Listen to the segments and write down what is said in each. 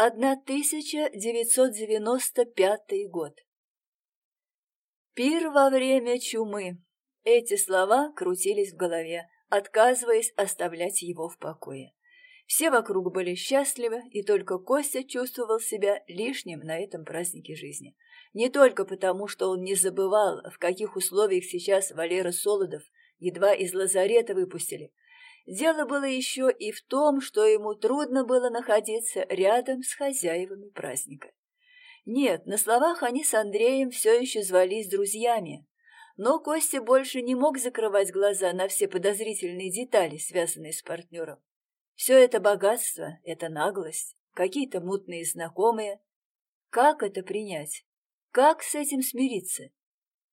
1995 год. Пир во время чумы. Эти слова крутились в голове, отказываясь оставлять его в покое. Все вокруг были счастливы, и только Костя чувствовал себя лишним на этом празднике жизни. Не только потому, что он не забывал, в каких условиях сейчас Валера Солодов едва из лазарета выпустили. Дело было еще и в том, что ему трудно было находиться рядом с хозяевами праздника. Нет, на словах они с Андреем все еще звались друзьями, но Костя больше не мог закрывать глаза на все подозрительные детали, связанные с партнером. Все это богатство, это наглость, какие-то мутные знакомые. Как это принять? Как с этим смириться?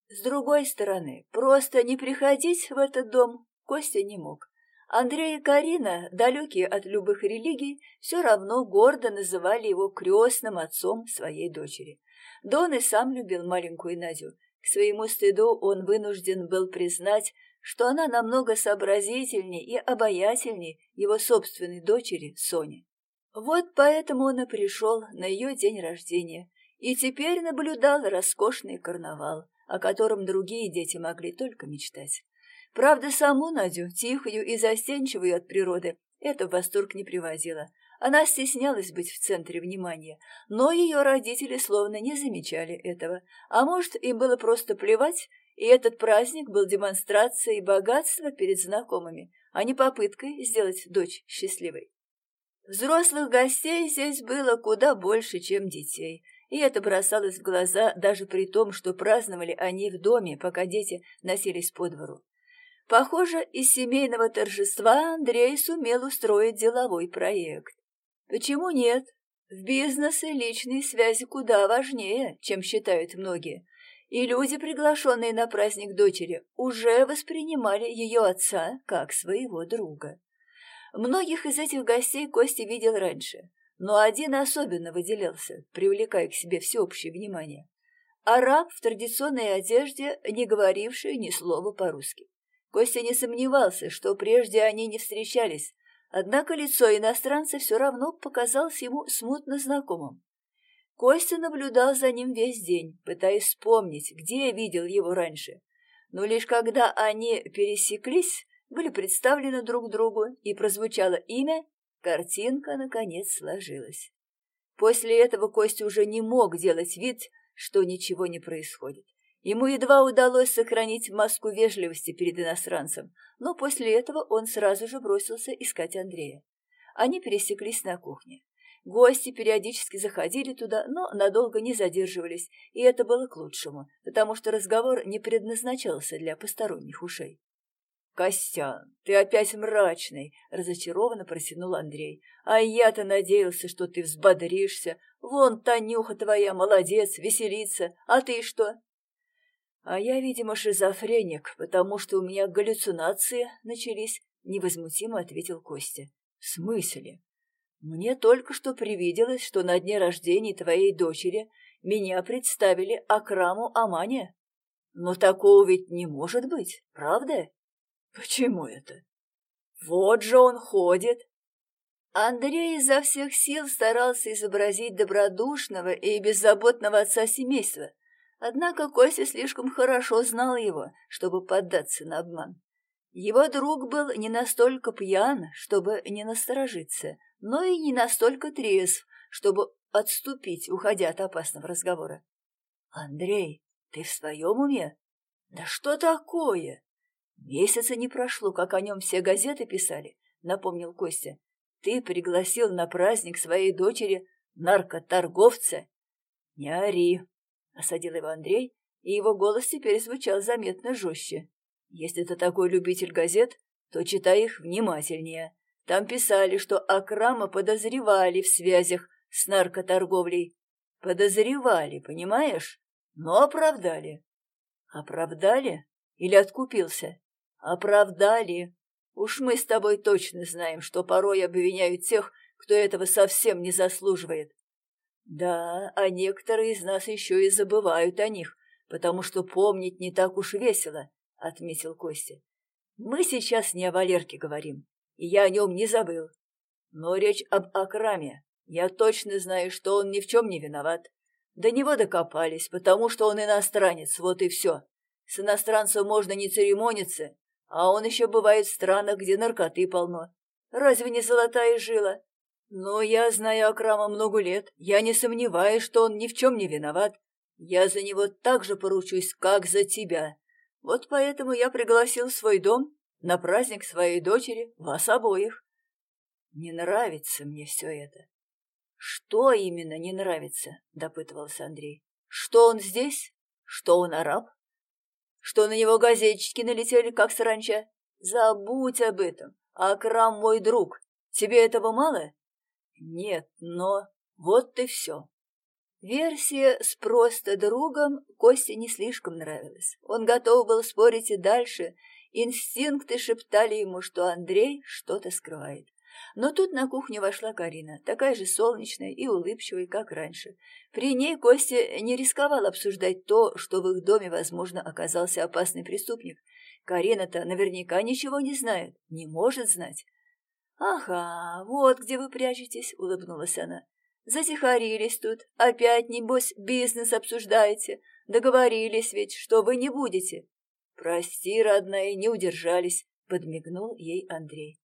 С другой стороны, просто не приходить в этот дом Костя не мог. Андрей и Карина, далекие от любых религий, все равно гордо называли его крестным отцом своей дочери. Дон и сам любил маленькую Надю. К своему стыду он вынужден был признать, что она намного сообразительнее и обаятельнее его собственной дочери Сони. Вот поэтому он и пришел на ее день рождения и теперь наблюдал роскошный карнавал, о котором другие дети могли только мечтать. Правда, саму Надю, тихую и застенчивую от природы, это в восторг не приводило. Она стеснялась быть в центре внимания, но ее родители словно не замечали этого. А может, им было просто плевать, и этот праздник был демонстрацией богатства перед знакомыми, а не попыткой сделать дочь счастливой. Взрослых гостей здесь было куда больше, чем детей, и это бросалось в глаза даже при том, что праздновали они в доме, пока дети носились по двору. Похоже, из семейного торжества Андрей сумел устроить деловой проект. Почему нет? В бизнесе личные связи куда важнее, чем считают многие и люди, приглашенные на праздник дочери, уже воспринимали ее отца как своего друга. Многих из этих гостей Костя видел раньше, но один особенно выделялся, привлекая к себе всеобщее внимание. Араб в традиционной одежде, не говоривший ни слова по-русски. Костя не сомневался, что прежде они не встречались, однако лицо иностранца все равно показалось ему смутно знакомым. Костя наблюдал за ним весь день, пытаясь вспомнить, где видел его раньше. Но лишь когда они пересеклись, были представлены друг другу и прозвучало имя, картинка, наконец, сложилась. После этого Костя уже не мог делать вид, что ничего не происходит. Ему едва удалось сохранить маску вежливости перед иностранцем, но после этого он сразу же бросился искать Андрея. Они пересеклись на кухне. Гости периодически заходили туда, но надолго не задерживались, и это было к лучшему, потому что разговор не предназначался для посторонних ушей. «Костян, ты опять мрачный!» — разочарованно протянул Андрей. «А я-то надеялся, что ты взбодришься. Вон Танюха твоя, молодец, веселится. А ты что?» «А я, видимо, шизофреник, потому что у меня галлюцинации начались», — невозмутимо ответил Костя. «В смысле?» Мне только что привиделось, что на дне рождения твоей дочери меня представили Акраму Амане. Но такого ведь не может быть, правда? Почему это? Вот же он ходит. Андрей изо всех сил старался изобразить добродушного и беззаботного отца семейства. Однако Костя слишком хорошо знал его, чтобы поддаться на обман. Его друг был не настолько пьян, чтобы не насторожиться, но и не настолько трезв, чтобы отступить, уходя от опасного разговора. «Андрей, ты в своем уме? Да что такое?» «Месяца не прошло, как о нем все газеты писали», — напомнил Костя. «Ты пригласил на праздник своей дочери наркоторговца?» «Не ори», — осадил его Андрей, и его голос теперь звучал заметно жестче. «Если ты такой любитель газет, то читай их внимательнее. Там писали, что Акрама подозревали в связях с наркоторговлей. Подозревали, понимаешь? Но оправдали. Оправдали? Или откупился? Оправдали. Уж мы с тобой точно знаем, что порой обвиняют тех, кто этого совсем не заслуживает. Да, а некоторые из нас еще и забывают о них, потому что помнить не так уж весело, — отметил Костя. Мы сейчас не о Валерке говорим и я о нем не забыл. Но речь об Акраме. Я точно знаю, что он ни в чем не виноват. До него докопались, потому что он иностранец, вот и все. С иностранцем можно не церемониться, а он еще бывает в странах, где наркоты полно. Разве не золотая жила? Но я знаю Акрама много лет. Я не сомневаюсь, что он ни в чем не виноват. Я за него так же поручусь, как за тебя. Вот поэтому я пригласил в свой дом на праздник своей дочери вас обоих. Не нравится мне все это. Что именно не нравится? допытывался Андрей. Что он здесь? Что он араб? Что на него газетчики налетели, как саранча? Забудь об этом. Акрам мой друг. Тебе этого мало? Нет, но вот и все. Версия с просто другом Косте не слишком нравилась. Он готов был спорить и дальше. Инстинкты шептали ему, что Андрей что-то скрывает. Но тут на кухню вошла Карина, такая же солнечная и улыбчивая, как раньше. При ней Костя не рисковал обсуждать то, что в их доме, возможно, оказался опасный преступник. Карина-то наверняка ничего не знает, не может знать. «Ага, вот где вы прячетесь», — улыбнулась она. «Затихарились тут. Опять, небось, бизнес обсуждаете. Договорились ведь, что вы не будете». «Прости, родная, не удержались», — подмигнул ей Андрей.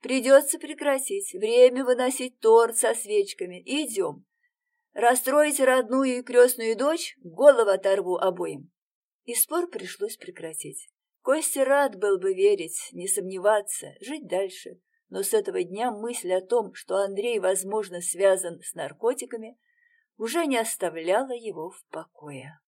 «Придется прекратить. Время выносить торт со свечками. Идем. Расстроите родную и крестную дочь, голову оторву обоим». И спор пришлось прекратить. Костя рад был бы верить, не сомневаться, жить дальше но с этого дня мысль о том, что Андрей, возможно, связан с наркотиками, уже не оставляла его в покое.